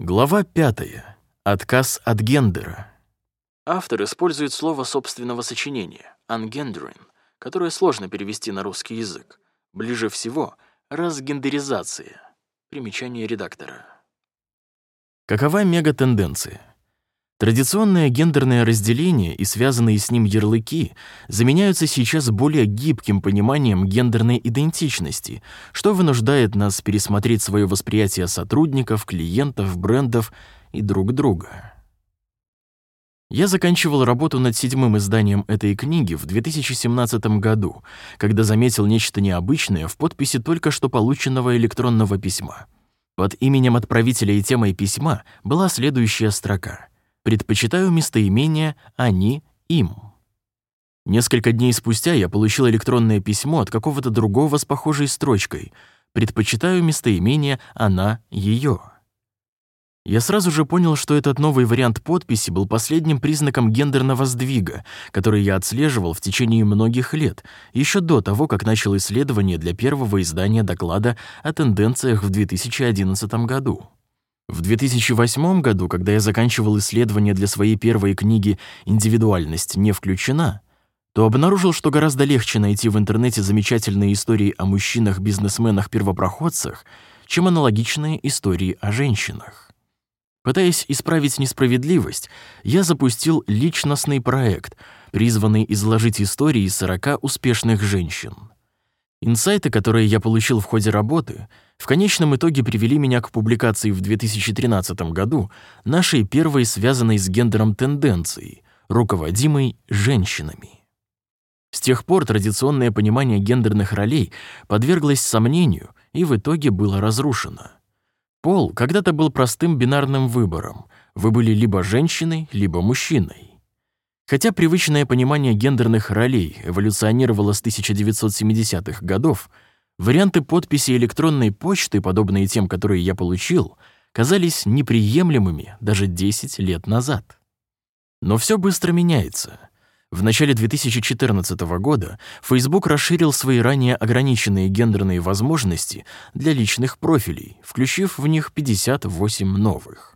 Глава пятая. Отказ от гендера. Автор использует слово собственного сочинения «ungendering», которое сложно перевести на русский язык. Ближе всего — разгендеризация. Примечание редактора. Какова мегатенденция? Традиционное гендерное разделение и связанные с ним ярлыки заменяются сейчас более гибким пониманием гендерной идентичности, что вынуждает нас пересмотреть свое восприятие сотрудников, клиентов, брендов и друг друга. Я заканчивал работу над седьмым изданием этой книги в 2017 году, когда заметил нечто необычное в подписи только что полученного электронного письма. Под именем отправителя и темой письма была следующая строка — Предпочитаю местоимения «они», «им». Несколько дней спустя я получил электронное письмо от какого-то другого с похожей строчкой «Предпочитаю местоимение «она», «ее». Я сразу же понял, что этот новый вариант подписи был последним признаком гендерного сдвига, который я отслеживал в течение многих лет, еще до того, как начал исследование для первого издания доклада о тенденциях в 2011 году. В 2008 году, когда я заканчивал исследование для своей первой книги «Индивидуальность не включена», то обнаружил, что гораздо легче найти в интернете замечательные истории о мужчинах-бизнесменах-первопроходцах, чем аналогичные истории о женщинах. Пытаясь исправить несправедливость, я запустил личностный проект, призванный изложить истории 40 успешных женщин. Инсайты, которые я получил в ходе работы, в конечном итоге привели меня к публикации в 2013 году нашей первой связанной с гендером тенденции, руководимой женщинами. С тех пор традиционное понимание гендерных ролей подверглось сомнению и в итоге было разрушено. Пол когда-то был простым бинарным выбором. Вы были либо женщиной, либо мужчиной. Хотя привычное понимание гендерных ролей эволюционировало с 1970-х годов, варианты подписи электронной почты, подобные тем, которые я получил, казались неприемлемыми даже 10 лет назад. Но все быстро меняется. В начале 2014 года Facebook расширил свои ранее ограниченные гендерные возможности для личных профилей, включив в них 58 новых.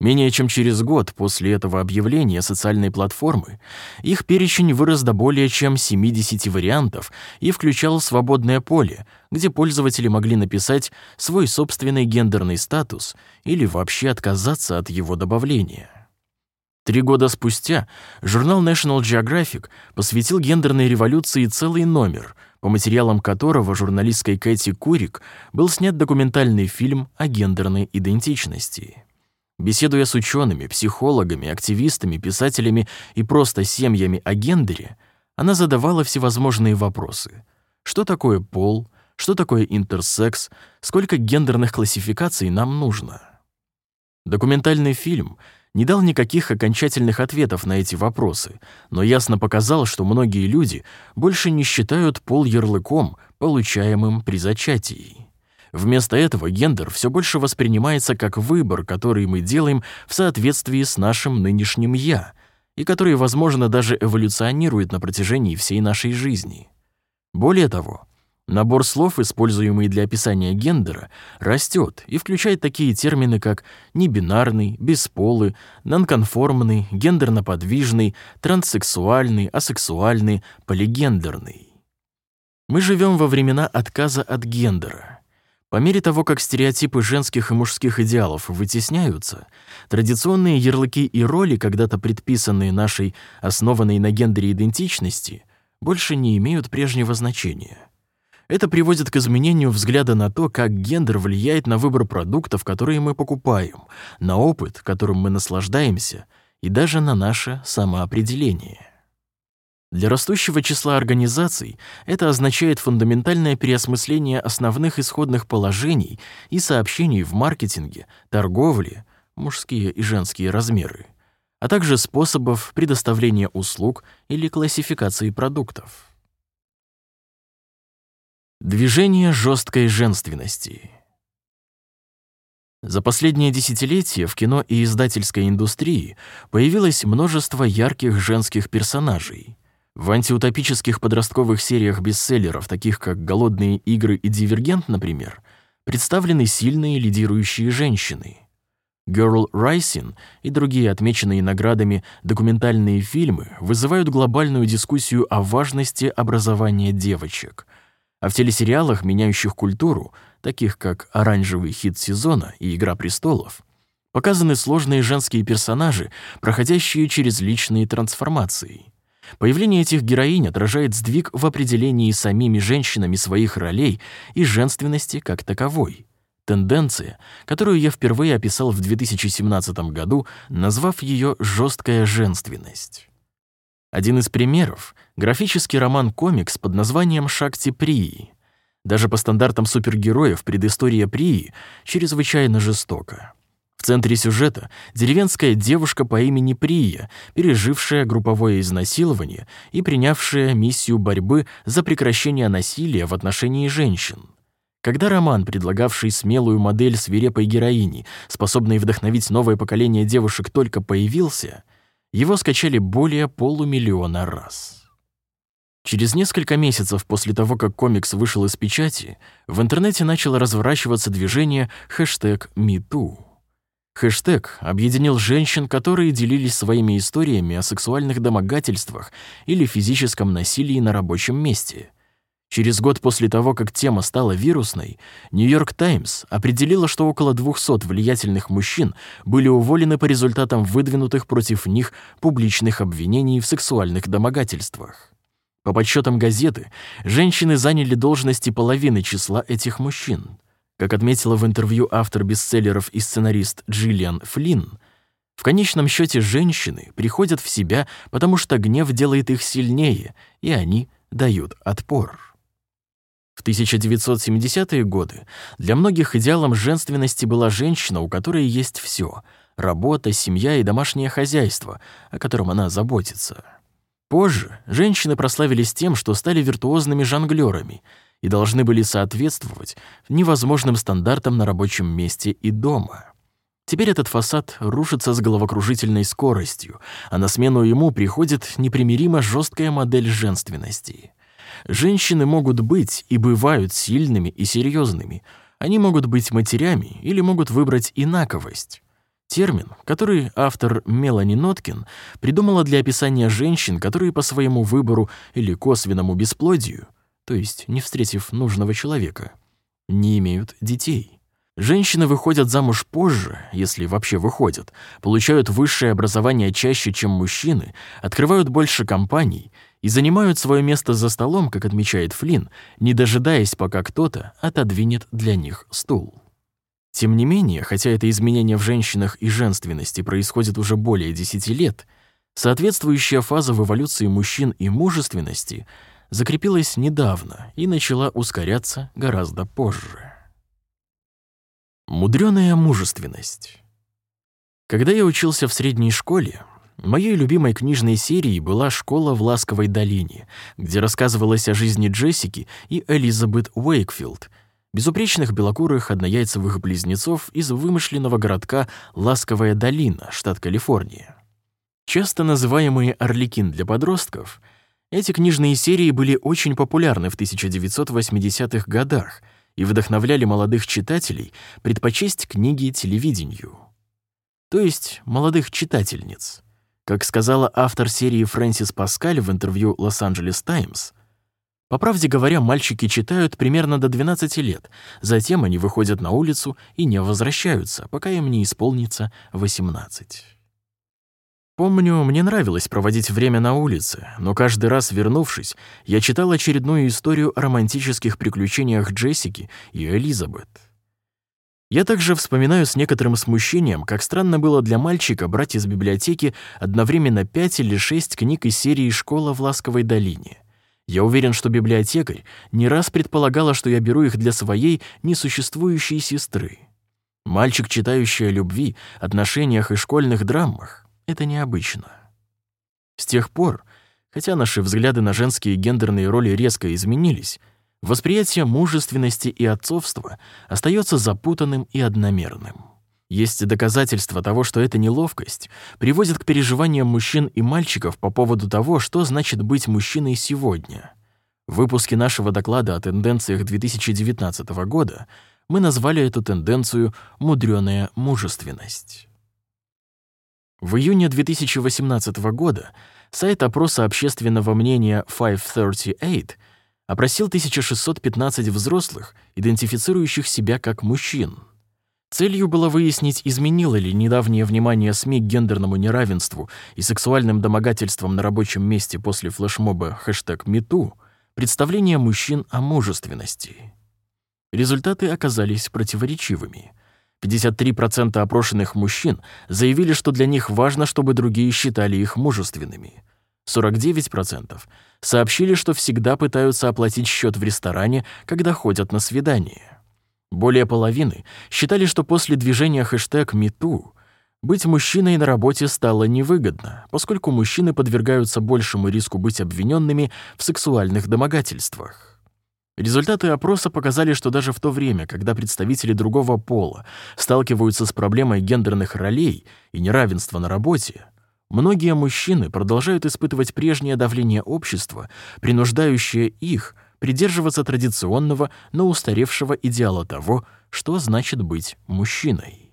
Менее чем через год после этого объявления социальной платформы их перечень вырос до более чем 70 вариантов и включал свободное поле, где пользователи могли написать свой собственный гендерный статус или вообще отказаться от его добавления. Три года спустя журнал National Geographic посвятил гендерной революции целый номер, по материалам которого журналисткой Кэти Курик был снят документальный фильм о гендерной идентичности. Беседуя с учеными, психологами, активистами, писателями и просто семьями о гендере, она задавала всевозможные вопросы. Что такое пол? Что такое интерсекс? Сколько гендерных классификаций нам нужно? Документальный фильм не дал никаких окончательных ответов на эти вопросы, но ясно показал, что многие люди больше не считают пол ярлыком, получаемым при зачатии. Вместо этого гендер все больше воспринимается как выбор, который мы делаем в соответствии с нашим нынешним «я», и который, возможно, даже эволюционирует на протяжении всей нашей жизни. Более того, набор слов, используемый для описания гендера, растет и включает такие термины, как небинарный, бесполый, нонконформный, гендерно-подвижный, транссексуальный, асексуальный, полигендерный. Мы живем во времена отказа от гендера — по мере того, как стереотипы женских и мужских идеалов вытесняются, традиционные ярлыки и роли, когда-то предписанные нашей, основанной на гендере идентичности, больше не имеют прежнего значения. Это приводит к изменению взгляда на то, как гендер влияет на выбор продуктов, которые мы покупаем, на опыт, которым мы наслаждаемся, и даже на наше самоопределение. Для растущего числа организаций это означает фундаментальное переосмысление основных исходных положений и сообщений в маркетинге, торговле, мужские и женские размеры, а также способов предоставления услуг или классификации продуктов. Движение жесткой женственности. За последние десятилетия в кино и издательской индустрии появилось множество ярких женских персонажей — в антиутопических подростковых сериях бестселлеров, таких как «Голодные игры» и «Дивергент», например, представлены сильные лидирующие женщины. Girl Rising и другие отмеченные наградами документальные фильмы вызывают глобальную дискуссию о важности образования девочек. А в телесериалах, меняющих культуру, таких как «Оранжевый хит сезона» и «Игра престолов», показаны сложные женские персонажи, проходящие через личные трансформации. Появление этих героинь отражает сдвиг в определении самими женщинами своих ролей и женственности как таковой. Тенденция, которую я впервые описал в 2017 году, назвав ее «жесткая женственность». Один из примеров — графический роман-комикс под названием «Шакти Прии». Даже по стандартам супергероев предыстория Прии чрезвычайно жестока. В центре сюжета деревенская девушка по имени Прия, пережившая групповое изнасилование и принявшая миссию борьбы за прекращение насилия в отношении женщин. Когда роман, предлагавший смелую модель свирепой героини, способной вдохновить новое поколение девушек, только появился, его скачали более полумиллиона раз. Через несколько месяцев после того, как комикс вышел из печати, в интернете начало разворачиваться движение хэштег «MeToo». Хэштег объединил женщин, которые делились своими историями о сексуальных домогательствах или физическом насилии на рабочем месте. Через год после того, как тема стала вирусной, Нью-Йорк Таймс определила, что около 200 влиятельных мужчин были уволены по результатам выдвинутых против них публичных обвинений в сексуальных домогательствах. По подсчетам газеты, женщины заняли должности половины числа этих мужчин. Как отметила в интервью автор бестселлеров и сценарист Джиллиан Флинн, в конечном счете женщины приходят в себя, потому что гнев делает их сильнее, и они дают отпор. В 1970-е годы для многих идеалом женственности была женщина, у которой есть все — работа, семья и домашнее хозяйство, о котором она заботится. Позже женщины прославились тем, что стали виртуозными жонглёрами — и должны были соответствовать невозможным стандартам на рабочем месте и дома. Теперь этот фасад рушится с головокружительной скоростью, а на смену ему приходит непримиримо жесткая модель женственности. Женщины могут быть и бывают сильными и серьезными. Они могут быть матерями или могут выбрать инаковость. Термин, который автор Мелани Ноткин придумала для описания женщин, которые по своему выбору или косвенному бесплодию то есть не встретив нужного человека, не имеют детей. Женщины выходят замуж позже, если вообще выходят, получают высшее образование чаще, чем мужчины, открывают больше компаний и занимают свое место за столом, как отмечает Флинн, не дожидаясь, пока кто-то отодвинет для них стул. Тем не менее, хотя это изменение в женщинах и женственности происходит уже более 10 лет, соответствующая фаза в эволюции мужчин и мужественности — закрепилась недавно и начала ускоряться гораздо позже. Мудрёная мужественность. Когда я учился в средней школе, моей любимой книжной серией была «Школа в Ласковой долине», где рассказывалось о жизни Джессики и Элизабет Уэйкфилд, безупречных белокурых однояйцевых близнецов из вымышленного городка Ласковая долина, штат Калифорния. Часто называемые «Орликин» для подростков — эти книжные серии были очень популярны в 1980-х годах и вдохновляли молодых читателей предпочесть книги телевидению. То есть молодых читательниц. Как сказала автор серии Фрэнсис Паскаль в интервью «Лос-Анджелес Таймс», по правде говоря, мальчики читают примерно до 12 лет, затем они выходят на улицу и не возвращаются, пока им не исполнится 18. Помню, мне нравилось проводить время на улице, но каждый раз, вернувшись, я читал очередную историю о романтических приключениях Джессики и Элизабет. Я также вспоминаю с некоторым смущением, как странно было для мальчика брать из библиотеки одновременно пять или шесть книг из серии «Школа в Ласковой долине». Я уверен, что библиотекарь не раз предполагала, что я беру их для своей несуществующей сестры. Мальчик, читающий о любви, отношениях и школьных драмах. Это необычно. С тех пор, хотя наши взгляды на женские гендерные роли резко изменились, восприятие мужественности и отцовства остается запутанным и одномерным. Есть доказательства того, что эта неловкость приводит к переживаниям мужчин и мальчиков по поводу того, что значит быть мужчиной сегодня. В выпуске нашего доклада о тенденциях 2019 года Мы назвали эту тенденцию «мудрёная мужественность». В июне 2018 года сайт опроса общественного мнения 538 опросил 1615 взрослых, идентифицирующих себя как мужчин. Целью было выяснить, изменило ли недавнее внимание СМИ к гендерному неравенству и сексуальным домогательствам на рабочем месте после флешмоба хэштег #MeToo представление мужчин о мужественности. Результаты оказались противоречивыми. 53% опрошенных мужчин заявили, что для них важно, чтобы другие считали их мужественными. 49% сообщили, что всегда пытаются оплатить счет в ресторане, когда ходят на свидание. Более половины считали, что после движения хэштег #MeToo быть мужчиной на работе стало невыгодно, поскольку мужчины подвергаются большему риску быть обвиненными в сексуальных домогательствах. Результаты опроса показали, что даже в то время, когда представители другого пола сталкиваются с проблемой гендерных ролей и неравенства на работе, многие мужчины продолжают испытывать прежнее давление общества, принуждающее их придерживаться традиционного, но устаревшего идеала того, что значит быть мужчиной.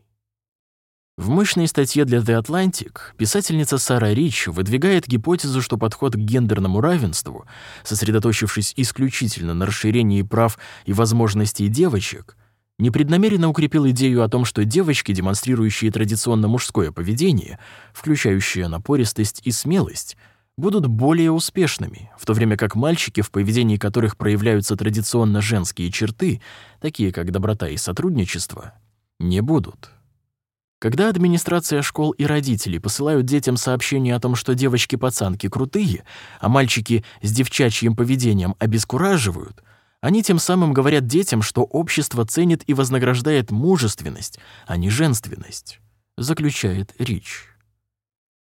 В мощной статье для The Atlantic писательница Сара Рич выдвигает гипотезу, что подход к гендерному равенству, сосредоточившись исключительно на расширении прав и возможностей девочек, непреднамеренно укрепил идею о том, что девочки, демонстрирующие традиционно мужское поведение, включающее напористость и смелость, будут более успешными, в то время как мальчики, в поведении которых проявляются традиционно женские черты, такие как доброта и сотрудничество, не будут. Когда администрация школ и родители посылают детям сообщения о том, что девочки-пацанки крутые, а мальчики с девчачьим поведением обескураживают, они тем самым говорят детям, что общество ценит и вознаграждает мужественность, а не женственность, заключает Рич.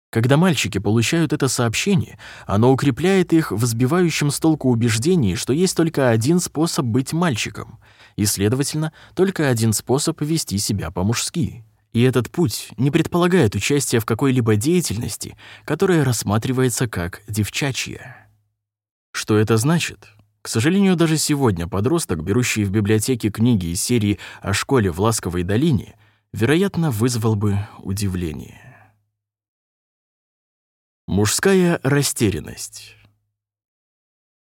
Когда мальчики получают это сообщение, оно укрепляет их в сбивающем с толку убеждении, что есть только один способ быть мальчиком, и, следовательно, только один способ вести себя по-мужски. И этот путь не предполагает участия в какой-либо деятельности, которая рассматривается как девчачья. Что это значит? К сожалению, даже сегодня подросток, берущий в библиотеке книги из серии о школе в Ласковой долине, вероятно, вызвал бы удивление. Мужская растерянность.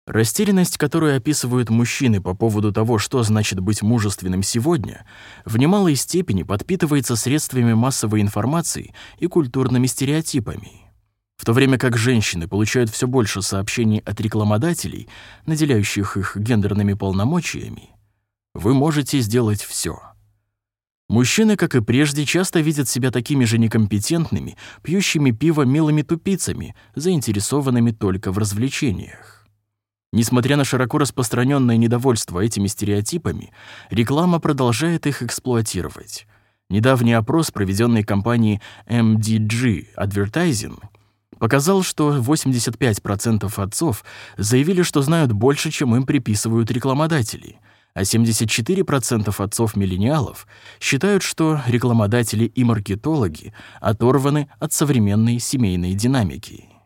Растерянность, которую описывают мужчины по поводу того, что значит быть мужественным сегодня, в немалой степени подпитывается средствами массовой информации и культурными стереотипами. В то время как женщины получают все больше сообщений от рекламодателей, наделяющих их гендерными полномочиями, вы можете сделать все. Мужчины, как и прежде, часто видят себя такими же некомпетентными, пьющими пиво милыми тупицами, заинтересованными только в развлечениях. Несмотря на широко распространенное недовольство этими стереотипами, реклама продолжает их эксплуатировать. Недавний опрос, проведенный компанией MDG Advertising, показал, что 85% отцов заявили, что знают больше, чем им приписывают рекламодатели, а 74% отцов-миллениалов считают, что рекламодатели и маркетологи оторваны от современной семейной динамики.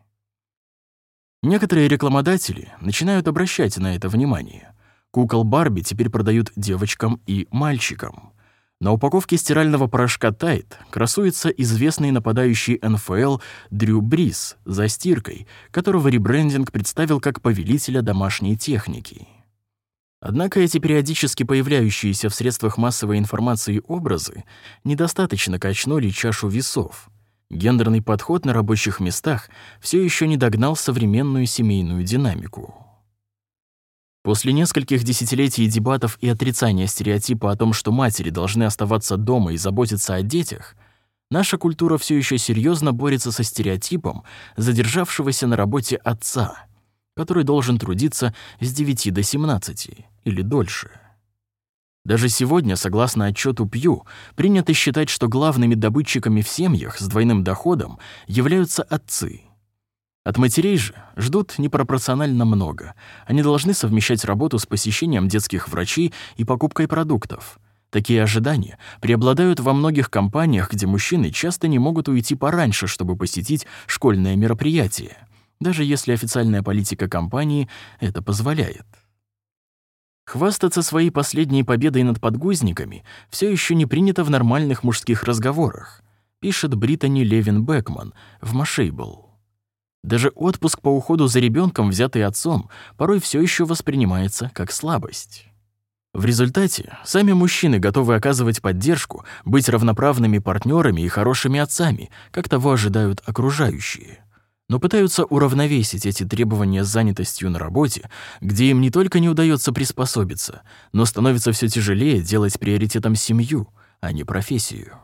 Некоторые рекламодатели начинают обращать на это внимание. Кукол Барби теперь продают девочкам и мальчикам. На упаковке стирального порошка Tide красуется известный нападающий НФЛ Дрю Брис за стиркой, которого ребрендинг представил как повелителя домашней техники. Однако эти периодически появляющиеся в средствах массовой информации образы недостаточно качнули чашу весов — Гендерный подход на рабочих местах все еще не догнал современную семейную динамику. После нескольких десятилетий дебатов и отрицания стереотипа о том, что матери должны оставаться дома и заботиться о детях, наша культура все еще серьезно борется со стереотипом задержавшегося на работе отца, который должен трудиться с 9 до 17 или дольше. Даже сегодня, согласно отчету Пью, принято считать, что главными добытчиками в семьях с двойным доходом являются отцы. От матерей же ждут непропорционально много. Они должны совмещать работу с посещением детских врачей и покупкой продуктов. Такие ожидания преобладают во многих компаниях, где мужчины часто не могут уйти пораньше, чтобы посетить школьное мероприятие, даже если официальная политика компании это позволяет. Хвастаться своей последней победой над подгузниками все еще не принято в нормальных мужских разговорах, пишет Британи Левин Бекман в Машейбл. Даже отпуск по уходу за ребенком, взятый отцом, порой все еще воспринимается как слабость. В результате сами мужчины готовы оказывать поддержку, быть равноправными партнерами и хорошими отцами, как того ожидают окружающие. Но пытаются уравновесить эти требования с занятостью на работе, где им не только не удается приспособиться, но становится все тяжелее делать приоритетом семью, а не профессию.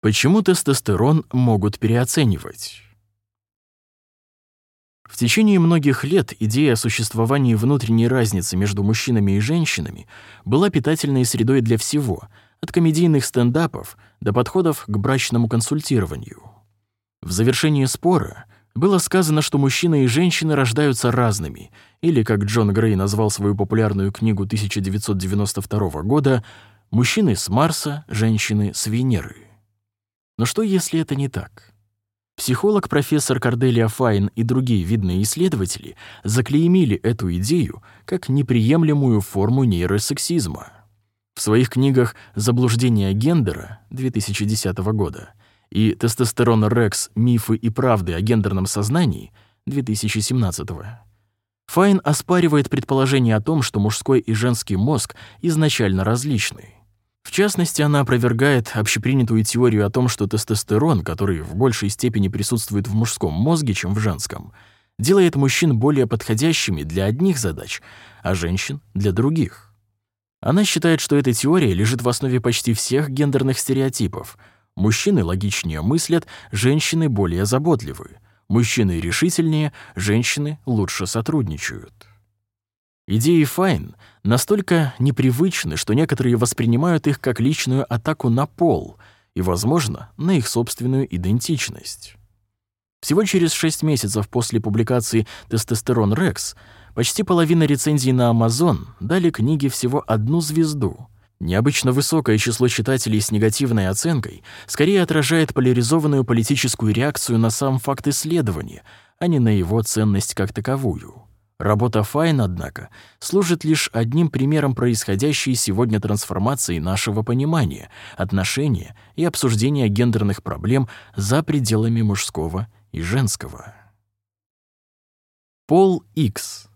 Почему тестостерон могут переоценивать? В течение многих лет идея о существовании внутренней разницы между мужчинами и женщинами была питательной средой для всего, от комедийных стендапов до подходов к брачному консультированию. В завершении спора было сказано, что мужчины и женщины рождаются разными, или, как Джон Грей назвал свою популярную книгу 1992 года, «Мужчины с Марса, женщины с Венеры». Но что, если это не так? Психолог профессор Корделия Файн и другие видные исследователи заклеймили эту идею как неприемлемую форму нейросексизма. В своих книгах «Заблуждение гендера» 2010 года и «Тестостерон Рекс. Мифы и правды о гендерном сознании» 2017 Файн оспаривает предположение о том, что мужской и женский мозг изначально различны. В частности, она опровергает общепринятую теорию о том, что тестостерон, который в большей степени присутствует в мужском мозге, чем в женском, делает мужчин более подходящими для одних задач, а женщин — для других. Она считает, что эта теория лежит в основе почти всех гендерных стереотипов. Мужчины логичнее мыслят, женщины более заботливы. Мужчины решительнее, женщины лучше сотрудничают. Идеи Файн настолько непривычны, что некоторые воспринимают их как личную атаку на пол и, возможно, на их собственную идентичность. Всего через шесть месяцев после публикации «Тестостерон Рекс» почти половина рецензий на Amazon дали книге всего одну звезду. Необычно высокое число читателей с негативной оценкой скорее отражает поляризованную политическую реакцию на сам факт исследования, а не на его ценность как таковую. Работа Файн, однако, служит лишь одним примером происходящей сегодня трансформации нашего понимания, отношения и обсуждения гендерных проблем за пределами мужского и женского. Пол X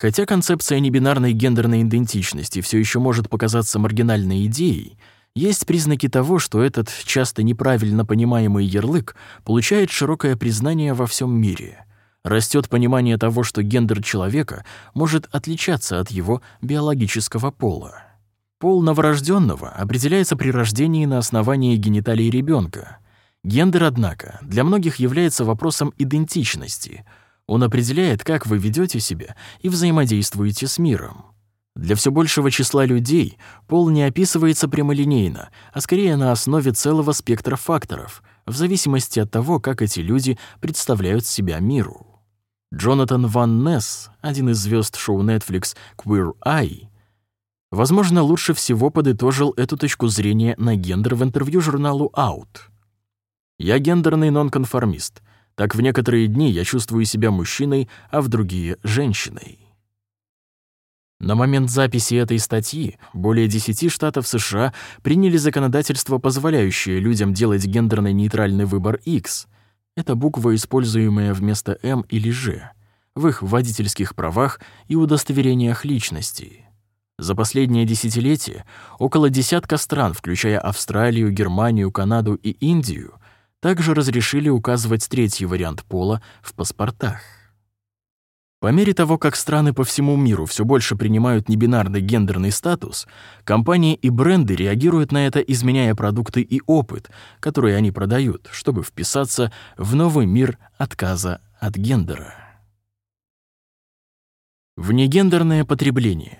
Хотя концепция небинарной гендерной идентичности все еще может показаться маргинальной идеей, есть признаки того, что этот часто неправильно понимаемый ярлык получает широкое признание во всем мире — растет понимание того, что гендер человека может отличаться от его биологического пола. Пол новорожденного определяется при рождении на основании гениталий ребенка. Гендер, однако, для многих является вопросом идентичности. Он определяет, как вы ведете себя и взаимодействуете с миром. Для все большего числа людей пол не описывается прямолинейно, а скорее на основе целого спектра факторов, в зависимости от того, как эти люди представляют себя миру. Джонатан Ван Несс, один из звезд шоу Netflix Queer Eye, возможно, лучше всего подытожил эту точку зрения на гендер в интервью журналу Out. «Я гендерный нонконформист. Так в некоторые дни я чувствую себя мужчиной, а в другие — женщиной». На момент записи этой статьи более 10 штатов США приняли законодательство, позволяющее людям делать гендерно-нейтральный выбор X — это буква, используемая вместо «М» или «Ж» в их водительских правах и удостоверениях личности. За последнее десятилетие около десятка стран, включая Австралию, Германию, Канаду и Индию, также разрешили указывать третий вариант пола в паспортах. По мере того, как страны по всему миру все больше принимают небинарный гендерный статус, компании и бренды реагируют на это, изменяя продукты и опыт, которые они продают, чтобы вписаться в новый мир отказа от гендера. Внегендерное потребление.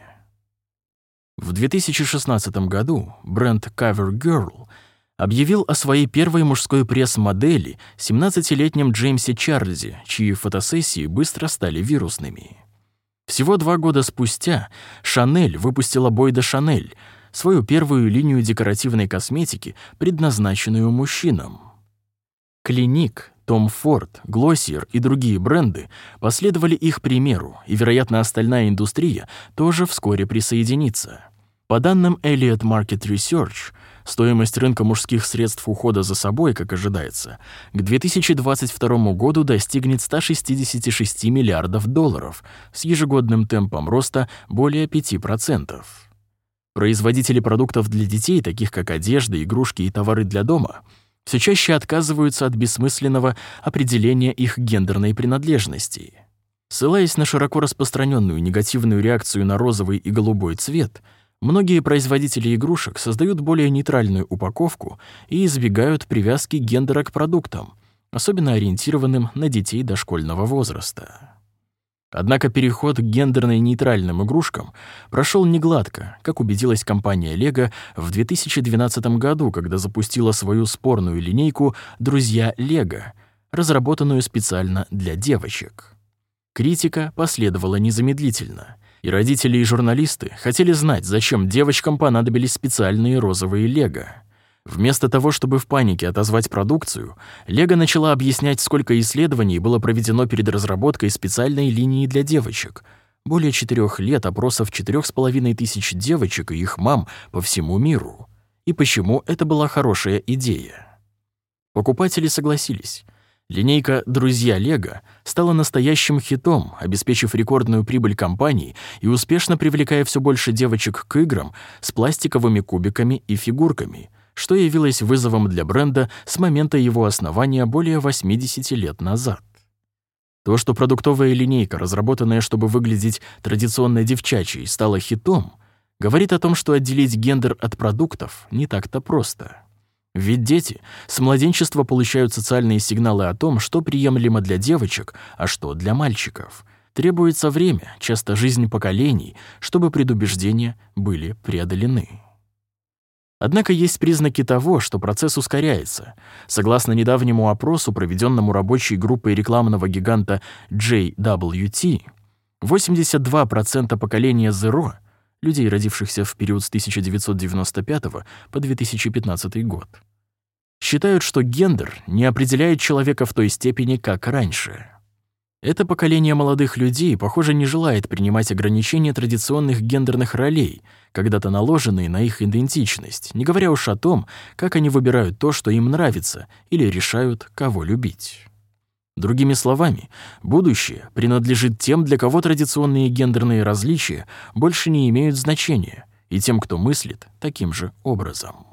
В 2016 году бренд CoverGirl — объявил о своей первой мужской пресс-модели 17-летнем Джеймсе Чарльзе, чьи фотосессии быстро стали вирусными. Всего два года спустя Шанель выпустила Бойда Шанель, свою первую линию декоративной косметики, предназначенную мужчинам. Клиник, Том Форд, Glossier и другие бренды последовали их примеру, и, вероятно, остальная индустрия тоже вскоре присоединится. По данным Elliott Market Research, стоимость рынка мужских средств ухода за собой, как ожидается, к 2022 году достигнет 166 миллиардов долларов с ежегодным темпом роста более 5%. Производители продуктов для детей, таких как одежда, игрушки и товары для дома, все чаще отказываются от бессмысленного определения их гендерной принадлежности. Ссылаясь на широко распространенную негативную реакцию на розовый и голубой цвет, многие производители игрушек создают более нейтральную упаковку и избегают привязки гендера к продуктам, особенно ориентированным на детей дошкольного возраста. Однако переход к гендерно-нейтральным игрушкам прошел негладко, как убедилась компания Lego в 2012 году, когда запустила свою спорную линейку «Друзья Лего», разработанную специально для девочек. Критика последовала незамедлительно, и родители и журналисты хотели знать, зачем девочкам понадобились специальные розовые Лего — Вместо того, чтобы в панике отозвать продукцию, Лего начала объяснять, сколько исследований было проведено перед разработкой специальной линии для девочек. Более четырех лет опросов четырех с половиной тысяч девочек и их мам по всему миру. И почему это была хорошая идея. Покупатели согласились. Линейка «Друзья Лего» стала настоящим хитом, обеспечив рекордную прибыль компании и успешно привлекая все больше девочек к играм с пластиковыми кубиками и фигурками — что явилось вызовом для бренда с момента его основания более 80 лет назад. То, что продуктовая линейка, разработанная, чтобы выглядеть традиционно девчачьей, стала хитом, говорит о том, что отделить гендер от продуктов не так-то просто. Ведь дети с младенчества получают социальные сигналы о том, что приемлемо для девочек, а что для мальчиков. Требуется время, часто жизнь поколений, чтобы предубеждения были преодолены. Однако есть признаки того, что процесс ускоряется. Согласно недавнему опросу, проведенному рабочей группой рекламного гиганта JWT, 82% поколения Zero, людей, родившихся в период с 1995 по 2015 год, считают, что гендер не определяет человека в той степени, как раньше. Это поколение молодых людей, похоже, не желает принимать ограничения традиционных гендерных ролей, когда-то наложенные на их идентичность, не говоря уж о том, как они выбирают то, что им нравится, или решают, кого любить. Другими словами, будущее принадлежит тем, для кого традиционные гендерные различия больше не имеют значения, и тем, кто мыслит таким же образом.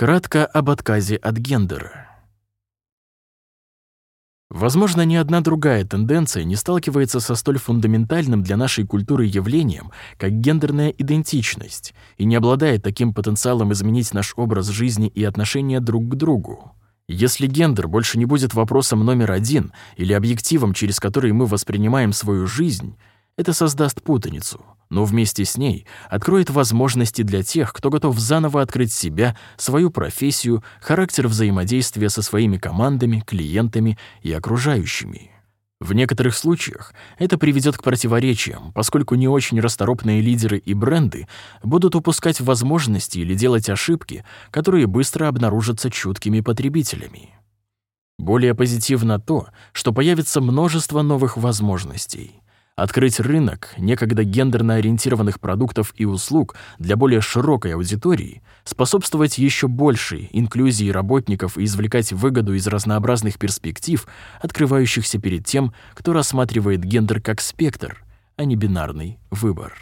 Кратко об отказе от гендера. Возможно, ни одна другая тенденция не сталкивается со столь фундаментальным для нашей культуры явлением, как гендерная идентичность, и не обладает таким потенциалом изменить наш образ жизни и отношения друг к другу. Если гендер больше не будет вопросом номер один или объективом, через который мы воспринимаем свою жизнь, это создаст путаницу, но вместе с ней откроет возможности для тех, кто готов заново открыть себя, свою профессию, характер взаимодействия со своими командами, клиентами и окружающими. В некоторых случаях это приведет к противоречиям, поскольку не очень расторопные лидеры и бренды будут упускать возможности или делать ошибки, которые быстро обнаружатся чуткими потребителями. Более позитивно то, что появится множество новых возможностей. Открыть рынок некогда гендерно ориентированных продуктов и услуг для более широкой аудитории, способствовать еще большей инклюзии работников и извлекать выгоду из разнообразных перспектив, открывающихся перед тем, кто рассматривает гендер как спектр, а не бинарный выбор.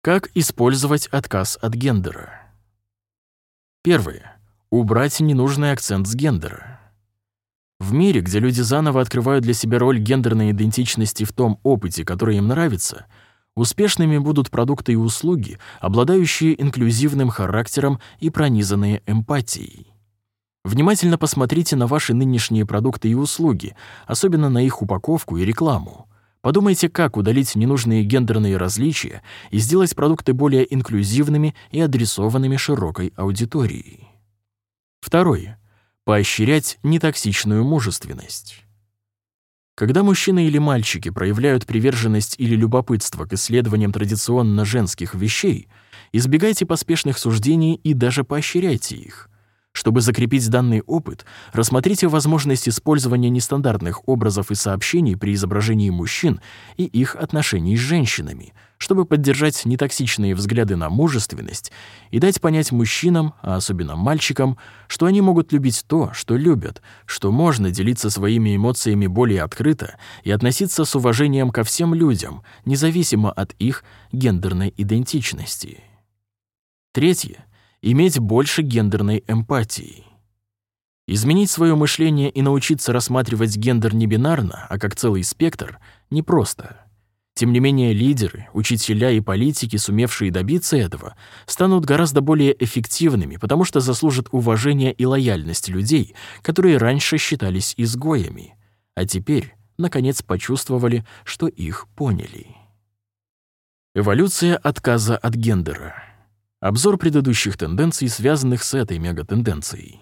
Как использовать отказ от гендера? Первое. Убрать ненужный акцент с гендера. В мире, где люди заново открывают для себя роль гендерной идентичности в том опыте, который им нравится, успешными будут продукты и услуги, обладающие инклюзивным характером и пронизанные эмпатией. Внимательно посмотрите на ваши нынешние продукты и услуги, особенно на их упаковку и рекламу. Подумайте, как удалить ненужные гендерные различия и сделать продукты более инклюзивными и адресованными широкой аудитории. Второе поощрять нетоксичную мужественность. Когда мужчины или мальчики проявляют приверженность или любопытство к исследованиям традиционно женских вещей, избегайте поспешных суждений и даже поощряйте их. Чтобы закрепить данный опыт, рассмотрите возможность использования нестандартных образов и сообщений при изображении мужчин и их отношений с женщинами, чтобы поддержать нетоксичные взгляды на мужественность и дать понять мужчинам, а особенно мальчикам, что они могут любить то, что любят, что можно делиться своими эмоциями более открыто и относиться с уважением ко всем людям, независимо от их гендерной идентичности. Третье иметь больше гендерной эмпатии. Изменить свое мышление и научиться рассматривать гендер не бинарно, а как целый спектр, непросто. Тем не менее, лидеры, учителя и политики, сумевшие добиться этого, станут гораздо более эффективными, потому что заслужат уважение и лояльность людей, которые раньше считались изгоями, а теперь, наконец, почувствовали, что их поняли. Эволюция отказа от гендера — Обзор предыдущих тенденций, связанных с этой мегатенденцией.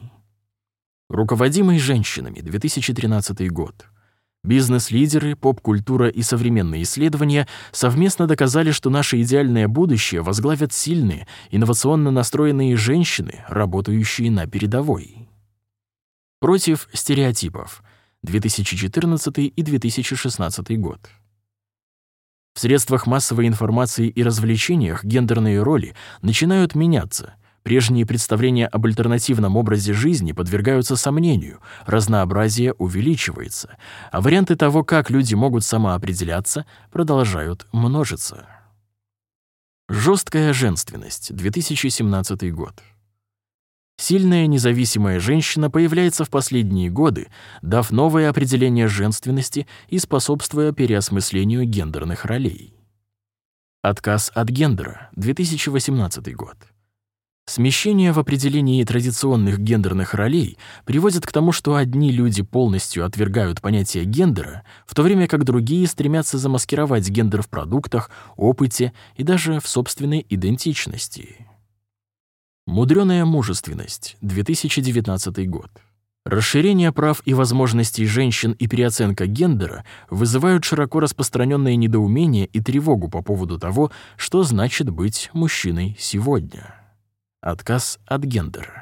Руководимый женщинами, 2013 год. Бизнес-лидеры, поп-культура и современные исследования совместно доказали, что наше идеальное будущее возглавят сильные, инновационно настроенные женщины, работающие на передовой. Против стереотипов. 2014 и 2016 год. В средствах массовой информации и развлечениях гендерные роли начинают меняться. Прежние представления об альтернативном образе жизни подвергаются сомнению, разнообразие увеличивается, а варианты того, как люди могут самоопределяться, продолжают множиться. Жесткая женственность, 2017 год. Сильная независимая женщина появляется в последние годы, дав новое определение женственности и способствуя переосмыслению гендерных ролей. Отказ от гендера, 2018 год. Смещение в определении традиционных гендерных ролей приводит к тому, что одни люди полностью отвергают понятие гендера, в то время как другие стремятся замаскировать гендер в продуктах, опыте и даже в собственной идентичности. Мудрёная мужественность, 2019 год. Расширение прав и возможностей женщин и переоценка гендера вызывают широко распространенное недоумение и тревогу по поводу того, что значит быть мужчиной сегодня. Отказ от гендера.